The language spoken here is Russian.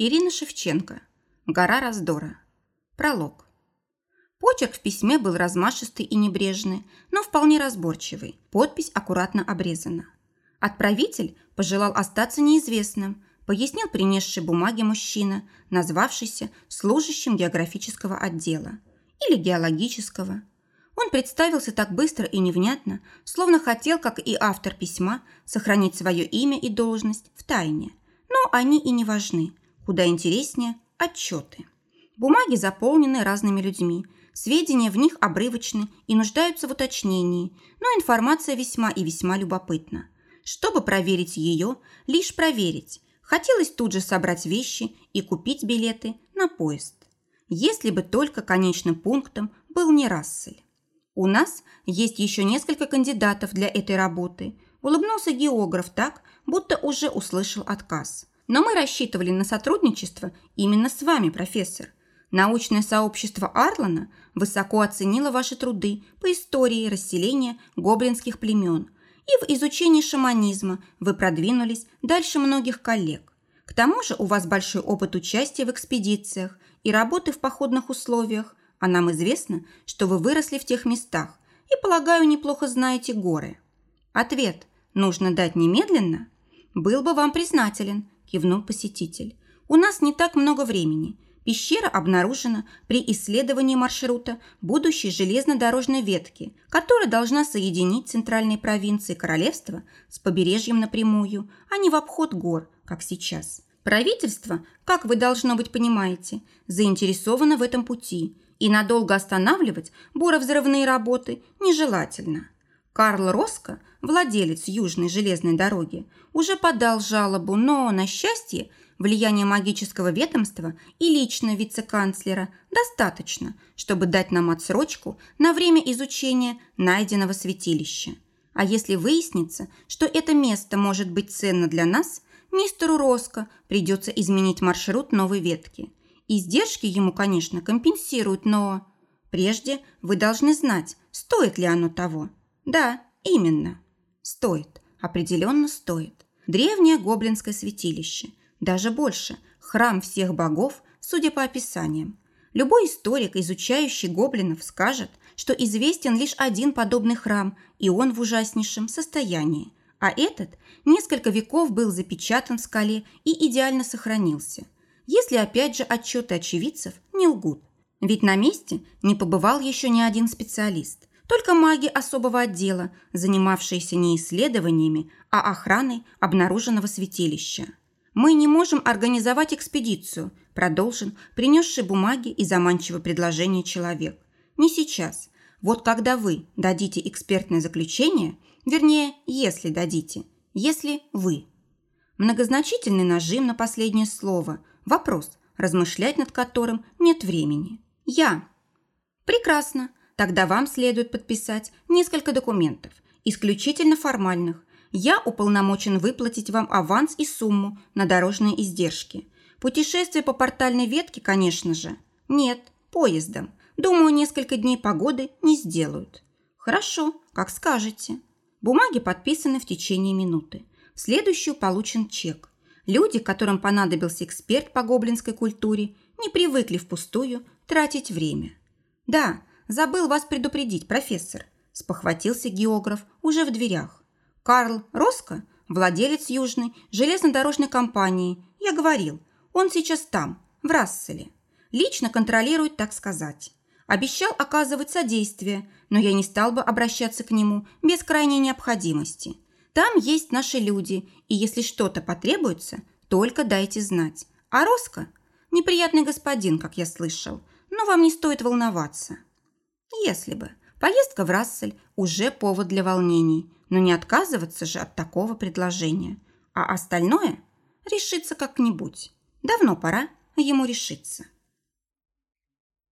Ирина Шевченко. Гора раздора. Пролог. Почерк в письме был размашистый и небрежный, но вполне разборчивый. Подпись аккуратно обрезана. Отправитель пожелал остаться неизвестным, пояснил принесший бумаги мужчина, назвавшийся служащим географического отдела или геологического. Он представился так быстро и невнятно, словно хотел, как и автор письма, сохранить свое имя и должность в тайне. Но они и не важны – Куда интереснее – отчеты. Бумаги заполнены разными людьми, сведения в них обрывочны и нуждаются в уточнении, но информация весьма и весьма любопытна. Чтобы проверить ее, лишь проверить, хотелось тут же собрать вещи и купить билеты на поезд. Если бы только конечным пунктом был не Рассель. У нас есть еще несколько кандидатов для этой работы. Улыбнулся географ так, будто уже услышал отказ. Но мы рассчитывали на сотрудничество именно с вами, профессор. Научное сообщество Арлана высоко оценило ваши труды по истории расселения гоблинских племен, и в изучении шаманизма вы продвинулись дальше многих коллег. К тому же у вас большой опыт участия в экспедициях и работы в походных условиях, а нам известно, что вы выросли в тех местах и, полагаю, неплохо знаете горы. Ответ нужно дать немедленно. Был бы вам признателен, кивнул посетитель. «У нас не так много времени. Пещера обнаружена при исследовании маршрута будущей железнодорожной ветки, которая должна соединить центральные провинции королевства с побережьем напрямую, а не в обход гор, как сейчас. Правительство, как вы, должно быть, понимаете, заинтересовано в этом пути, и надолго останавливать буровзрывные работы нежелательно». Карл Роско, владелец Южной железной дороги, уже подал жалобу, но, на счастье, влияние магического ведомства и лично вице-канцлера достаточно, чтобы дать нам отсрочку на время изучения найденного святилища. А если выяснится, что это место может быть ценно для нас, мистеру Роско придется изменить маршрут новой ветки. Издержки ему, конечно, компенсируют, но... Прежде вы должны знать, стоит ли оно того. Да, именно. Стоит. Определенно стоит. Древнее гоблинское святилище. Даже больше. Храм всех богов, судя по описаниям. Любой историк, изучающий гоблинов, скажет, что известен лишь один подобный храм, и он в ужаснейшем состоянии. А этот несколько веков был запечатан в скале и идеально сохранился. Если опять же отчеты очевидцев не лгут. Ведь на месте не побывал еще ни один специалист. Только маги особого отдела, занимавшиеся не исследованиями, а охраной обнаруженного святилища. «Мы не можем организовать экспедицию», продолжил принесший бумаги и заманчивое предложение человек. «Не сейчас. Вот когда вы дадите экспертное заключение, вернее, если дадите, если вы». Многозначительный нажим на последнее слово, вопрос, размышлять над которым нет времени. «Я». «Прекрасно. Тогда вам следует подписать несколько документов, исключительно формальных. Я уполномочен выплатить вам аванс и сумму на дорожные издержки. Путешествие по портальной ветке, конечно же. Нет, поездом. Думаю, несколько дней погоды не сделают. Хорошо, как скажете. Бумаги подписаны в течение минуты. В следующую получен чек. Люди, которым понадобился эксперт по гоблинской культуре, не привыкли впустую тратить время. Да, Забыл вас предупредить, профессор», – спохватился географ уже в дверях. «Карл Роско, владелец Южной железнодорожной компании, я говорил, он сейчас там, в Расселе. Лично контролирует, так сказать. Обещал оказывать содействие, но я не стал бы обращаться к нему без крайней необходимости. Там есть наши люди, и если что-то потребуется, только дайте знать. А Роско – неприятный господин, как я слышал, но вам не стоит волноваться». Если бы. Поездка в Рассель уже повод для волнений, но не отказываться же от такого предложения. А остальное решится как-нибудь. Давно пора ему решиться.